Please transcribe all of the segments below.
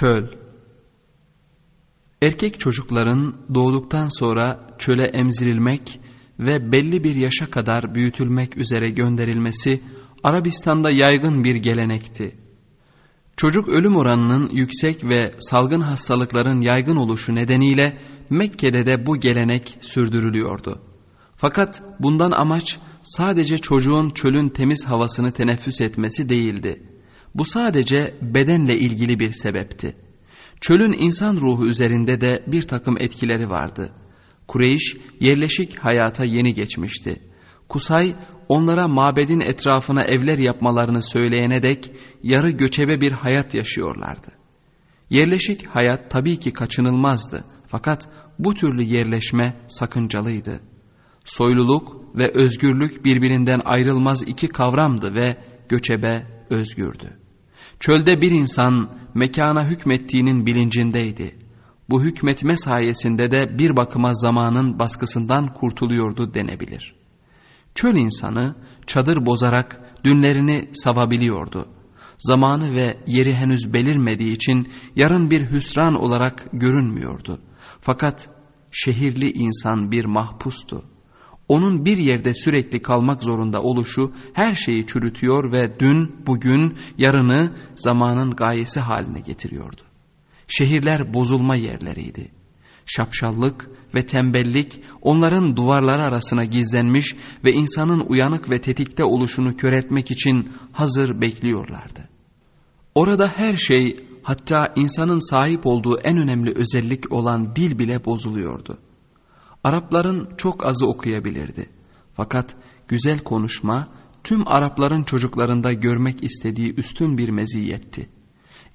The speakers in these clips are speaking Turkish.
Çöl Erkek çocukların doğduktan sonra çöle emzirilmek ve belli bir yaşa kadar büyütülmek üzere gönderilmesi Arabistan'da yaygın bir gelenekti. Çocuk ölüm oranının yüksek ve salgın hastalıkların yaygın oluşu nedeniyle Mekke'de de bu gelenek sürdürülüyordu. Fakat bundan amaç sadece çocuğun çölün temiz havasını teneffüs etmesi değildi. Bu sadece bedenle ilgili bir sebepti. Çölün insan ruhu üzerinde de bir takım etkileri vardı. Kureyş yerleşik hayata yeni geçmişti. Kusay onlara mabedin etrafına evler yapmalarını söyleyene dek yarı göçebe bir hayat yaşıyorlardı. Yerleşik hayat tabii ki kaçınılmazdı fakat bu türlü yerleşme sakıncalıydı. Soyluluk ve özgürlük birbirinden ayrılmaz iki kavramdı ve göçebe özgürdü. Çölde bir insan mekana hükmettiğinin bilincindeydi. Bu hükmetme sayesinde de bir bakıma zamanın baskısından kurtuluyordu denebilir. Çöl insanı çadır bozarak dünlerini savabiliyordu. Zamanı ve yeri henüz belirmediği için yarın bir hüsran olarak görünmüyordu. Fakat şehirli insan bir mahpustu. Onun bir yerde sürekli kalmak zorunda oluşu her şeyi çürütüyor ve dün, bugün, yarını zamanın gayesi haline getiriyordu. Şehirler bozulma yerleriydi. Şapşallık ve tembellik onların duvarları arasına gizlenmiş ve insanın uyanık ve tetikte oluşunu köretmek için hazır bekliyorlardı. Orada her şey hatta insanın sahip olduğu en önemli özellik olan dil bile bozuluyordu. Arapların çok azı okuyabilirdi. Fakat güzel konuşma tüm Arapların çocuklarında görmek istediği üstün bir meziyetti.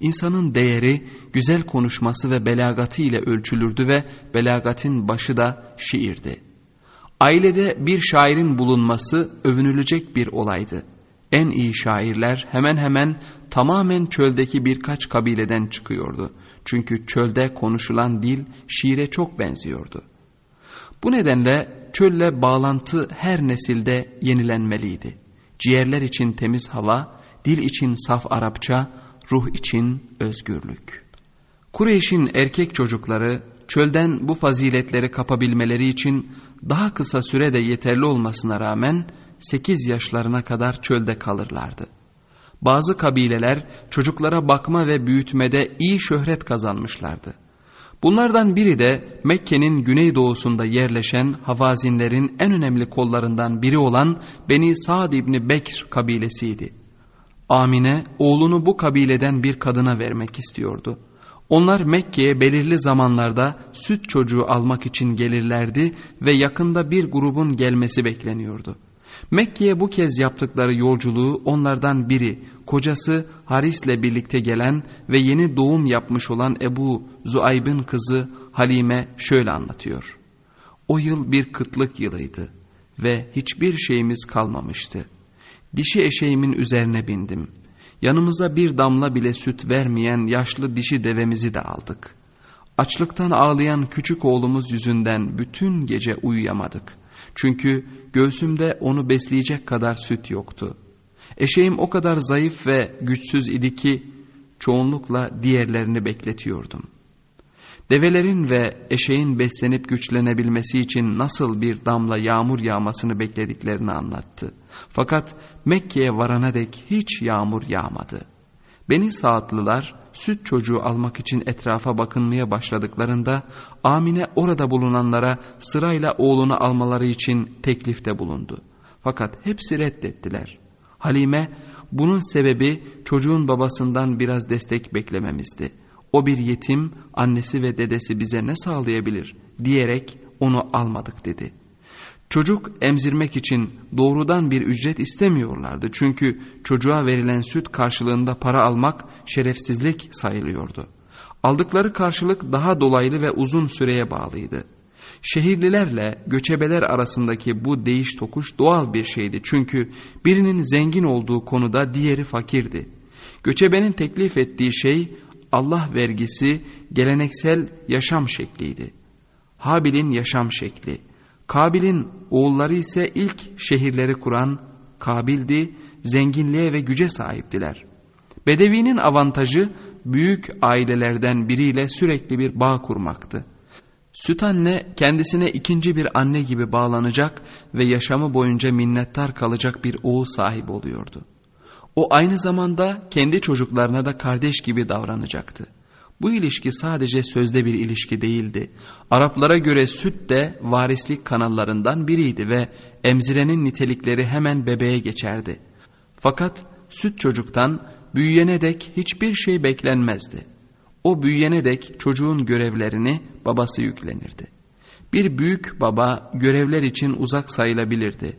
İnsanın değeri güzel konuşması ve belagatı ile ölçülürdü ve belagatin başı da şiirdi. Ailede bir şairin bulunması övünülecek bir olaydı. En iyi şairler hemen hemen tamamen çöldeki birkaç kabileden çıkıyordu. Çünkü çölde konuşulan dil şiire çok benziyordu. Bu nedenle çölle bağlantı her nesilde yenilenmeliydi. Ciğerler için temiz hava, dil için saf Arapça, ruh için özgürlük. Kureyş'in erkek çocukları çölden bu faziletleri kapabilmeleri için daha kısa sürede yeterli olmasına rağmen 8 yaşlarına kadar çölde kalırlardı. Bazı kabileler çocuklara bakma ve büyütmede iyi şöhret kazanmışlardı. Bunlardan biri de Mekke'nin güneydoğusunda yerleşen Havazinlerin en önemli kollarından biri olan Beni Sa'd İbni Bekr kabilesiydi. Amine oğlunu bu kabileden bir kadına vermek istiyordu. Onlar Mekke'ye belirli zamanlarda süt çocuğu almak için gelirlerdi ve yakında bir grubun gelmesi bekleniyordu. Mekke'ye bu kez yaptıkları yolculuğu onlardan biri kocası Haris'le birlikte gelen ve yeni doğum yapmış olan Ebu Zuayb'ın kızı Halime şöyle anlatıyor. O yıl bir kıtlık yılıydı ve hiçbir şeyimiz kalmamıştı. Dişi eşeğimin üzerine bindim. Yanımıza bir damla bile süt vermeyen yaşlı dişi devemizi de aldık. Açlıktan ağlayan küçük oğlumuz yüzünden bütün gece uyuyamadık. Çünkü göğsümde onu besleyecek kadar süt yoktu. Eşeğim o kadar zayıf ve güçsüz idi ki çoğunlukla diğerlerini bekletiyordum. Develerin ve eşeğin beslenip güçlenebilmesi için nasıl bir damla yağmur yağmasını beklediklerini anlattı. Fakat Mekke'ye varana dek hiç yağmur yağmadı. Beni Saatlılar süt çocuğu almak için etrafa bakınmaya başladıklarında Amine orada bulunanlara sırayla oğlunu almaları için teklifte bulundu. Fakat hepsi reddettiler. Halime bunun sebebi çocuğun babasından biraz destek beklememizdi. O bir yetim annesi ve dedesi bize ne sağlayabilir diyerek onu almadık dedi. Çocuk emzirmek için doğrudan bir ücret istemiyorlardı. Çünkü çocuğa verilen süt karşılığında para almak şerefsizlik sayılıyordu. Aldıkları karşılık daha dolaylı ve uzun süreye bağlıydı. Şehirlilerle göçebeler arasındaki bu değiş tokuş doğal bir şeydi. Çünkü birinin zengin olduğu konuda diğeri fakirdi. Göçebenin teklif ettiği şey Allah vergisi geleneksel yaşam şekliydi. Habil'in yaşam şekli. Kabil'in oğulları ise ilk şehirleri kuran Kabil'di, zenginliğe ve güce sahiptiler. Bedevinin avantajı büyük ailelerden biriyle sürekli bir bağ kurmaktı. Süt anne kendisine ikinci bir anne gibi bağlanacak ve yaşamı boyunca minnettar kalacak bir oğul sahibi oluyordu. O aynı zamanda kendi çocuklarına da kardeş gibi davranacaktı. Bu ilişki sadece sözde bir ilişki değildi. Araplara göre süt de varislik kanallarından biriydi ve emzirenin nitelikleri hemen bebeğe geçerdi. Fakat süt çocuktan büyüyene dek hiçbir şey beklenmezdi. O büyüyene dek çocuğun görevlerini babası yüklenirdi. Bir büyük baba görevler için uzak sayılabilirdi.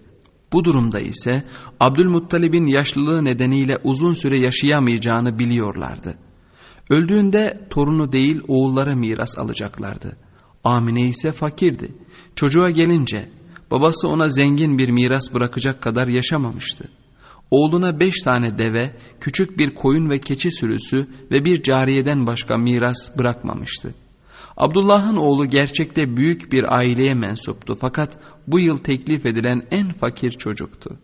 Bu durumda ise Abdülmuttalib'in yaşlılığı nedeniyle uzun süre yaşayamayacağını biliyorlardı. Öldüğünde torunu değil oğullara miras alacaklardı. Amine ise fakirdi. Çocuğa gelince babası ona zengin bir miras bırakacak kadar yaşamamıştı. Oğluna beş tane deve, küçük bir koyun ve keçi sürüsü ve bir cariyeden başka miras bırakmamıştı. Abdullah'ın oğlu gerçekte büyük bir aileye mensuptu fakat bu yıl teklif edilen en fakir çocuktu.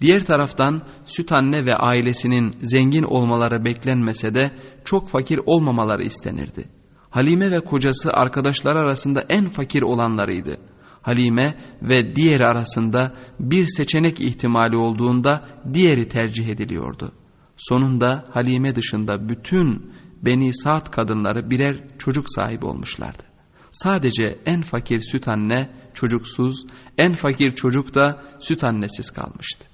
Diğer taraftan süt anne ve ailesinin zengin olmaları beklenmese de çok fakir olmamaları istenirdi. Halime ve kocası arkadaşlar arasında en fakir olanlarıydı. Halime ve diğeri arasında bir seçenek ihtimali olduğunda diğeri tercih ediliyordu. Sonunda Halime dışında bütün Beni Saat kadınları birer çocuk sahibi olmuşlardı. Sadece en fakir süt anne çocuksuz, en fakir çocuk da süt annesiz kalmıştı.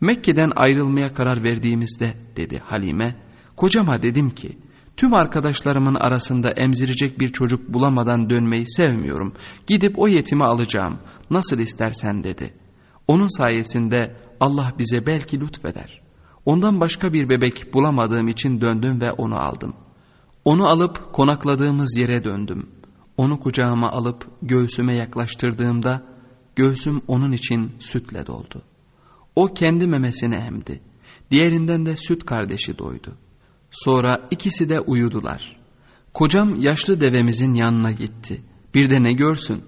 Mekke'den ayrılmaya karar verdiğimizde dedi Halime, kocama dedim ki tüm arkadaşlarımın arasında emzirecek bir çocuk bulamadan dönmeyi sevmiyorum. Gidip o yetimi alacağım nasıl istersen dedi. Onun sayesinde Allah bize belki lütfeder. Ondan başka bir bebek bulamadığım için döndüm ve onu aldım. Onu alıp konakladığımız yere döndüm. Onu kucağıma alıp göğsüme yaklaştırdığımda göğsüm onun için sütle doldu. O kendi memesini emdi. Diğerinden de süt kardeşi doydu. Sonra ikisi de uyudular. Kocam yaşlı devemizin yanına gitti. Bir de ne görsün?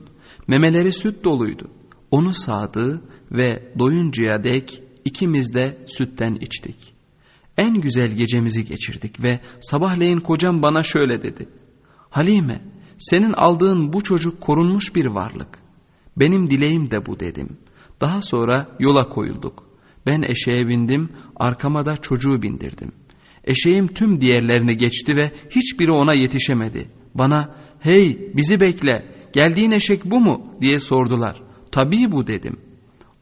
Memeleri süt doluydu. Onu sağdı ve doyuncaya dek ikimiz de sütten içtik. En güzel gecemizi geçirdik ve sabahleyin kocam bana şöyle dedi. Halime senin aldığın bu çocuk korunmuş bir varlık. Benim dileğim de bu dedim. Daha sonra yola koyulduk. Ben eşeğe bindim, arkama da çocuğu bindirdim. Eşeğim tüm diğerlerini geçti ve hiçbiri ona yetişemedi. Bana hey bizi bekle geldiğin eşek bu mu diye sordular. Tabii bu dedim.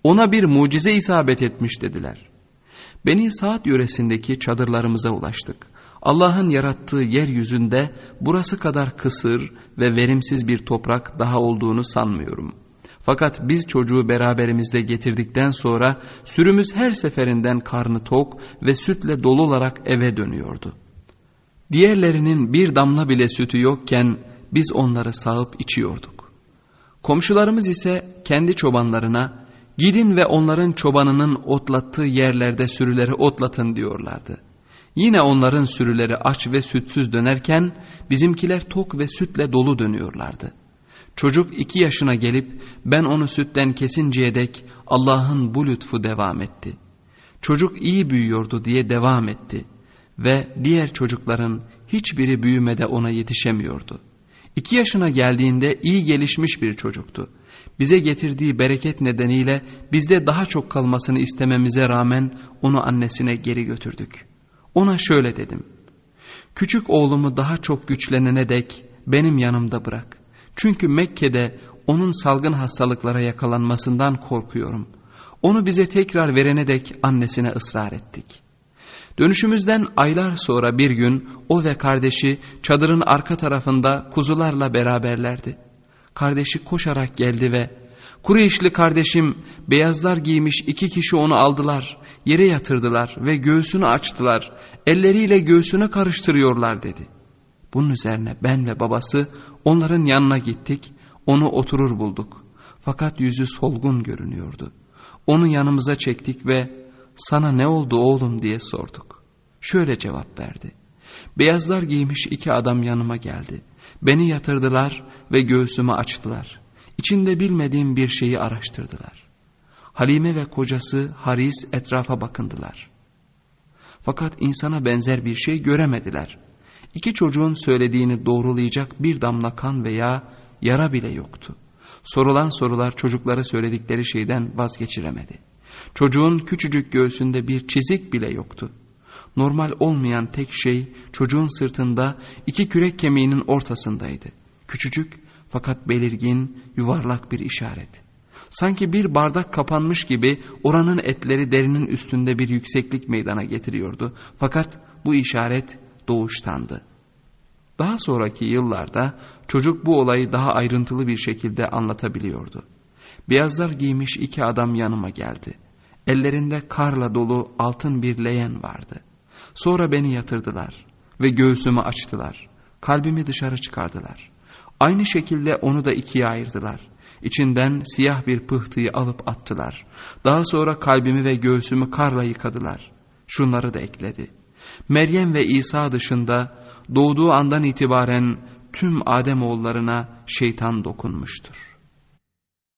Ona bir mucize isabet etmiş dediler. Beni Saat yöresindeki çadırlarımıza ulaştık. Allah'ın yarattığı yeryüzünde burası kadar kısır ve verimsiz bir toprak daha olduğunu sanmıyorum. Fakat biz çocuğu beraberimizde getirdikten sonra sürümüz her seferinden karnı tok ve sütle dolu olarak eve dönüyordu. Diğerlerinin bir damla bile sütü yokken biz onları sağıp içiyorduk. Komşularımız ise kendi çobanlarına gidin ve onların çobanının otlattığı yerlerde sürüleri otlatın diyorlardı. Yine onların sürüleri aç ve sütsüz dönerken bizimkiler tok ve sütle dolu dönüyorlardı. Çocuk iki yaşına gelip ben onu sütten kesinceye dek Allah'ın bu lütfu devam etti. Çocuk iyi büyüyordu diye devam etti ve diğer çocukların hiçbiri büyümede ona yetişemiyordu. İki yaşına geldiğinde iyi gelişmiş bir çocuktu. Bize getirdiği bereket nedeniyle bizde daha çok kalmasını istememize rağmen onu annesine geri götürdük. Ona şöyle dedim. Küçük oğlumu daha çok güçlenene dek benim yanımda bırak. Çünkü Mekke'de onun salgın hastalıklara yakalanmasından korkuyorum. Onu bize tekrar verene dek annesine ısrar ettik. Dönüşümüzden aylar sonra bir gün o ve kardeşi çadırın arka tarafında kuzularla beraberlerdi. Kardeşi koşarak geldi ve Kureyşli kardeşim beyazlar giymiş iki kişi onu aldılar, yere yatırdılar ve göğsünü açtılar, elleriyle göğsüne karıştırıyorlar dedi. Bunun üzerine ben ve babası onların yanına gittik, onu oturur bulduk. Fakat yüzü solgun görünüyordu. Onu yanımıza çektik ve sana ne oldu oğlum diye sorduk. Şöyle cevap verdi. Beyazlar giymiş iki adam yanıma geldi. Beni yatırdılar ve göğsümü açtılar. İçinde bilmediğim bir şeyi araştırdılar. Halime ve kocası Haris etrafa bakındılar. Fakat insana benzer bir şey göremediler. İki çocuğun söylediğini doğrulayacak bir damla kan veya yara bile yoktu. Sorulan sorular çocuklara söyledikleri şeyden vazgeçiremedi. Çocuğun küçücük göğsünde bir çizik bile yoktu. Normal olmayan tek şey çocuğun sırtında iki kürek kemiğinin ortasındaydı. Küçücük fakat belirgin yuvarlak bir işaret. Sanki bir bardak kapanmış gibi oranın etleri derinin üstünde bir yükseklik meydana getiriyordu. Fakat bu işaret doğuştandı. Daha sonraki yıllarda çocuk bu olayı daha ayrıntılı bir şekilde anlatabiliyordu. Beyazlar giymiş iki adam yanıma geldi. Ellerinde karla dolu altın bir leğen vardı. Sonra beni yatırdılar ve göğsümü açtılar. Kalbimi dışarı çıkardılar. Aynı şekilde onu da ikiye ayırdılar. İçinden siyah bir pıhtıyı alıp attılar. Daha sonra kalbimi ve göğsümü karla yıkadılar. Şunları da ekledi. Meryem ve İsa dışında doğduğu andan itibaren tüm Adem oğullarına şeytan dokunmuştur.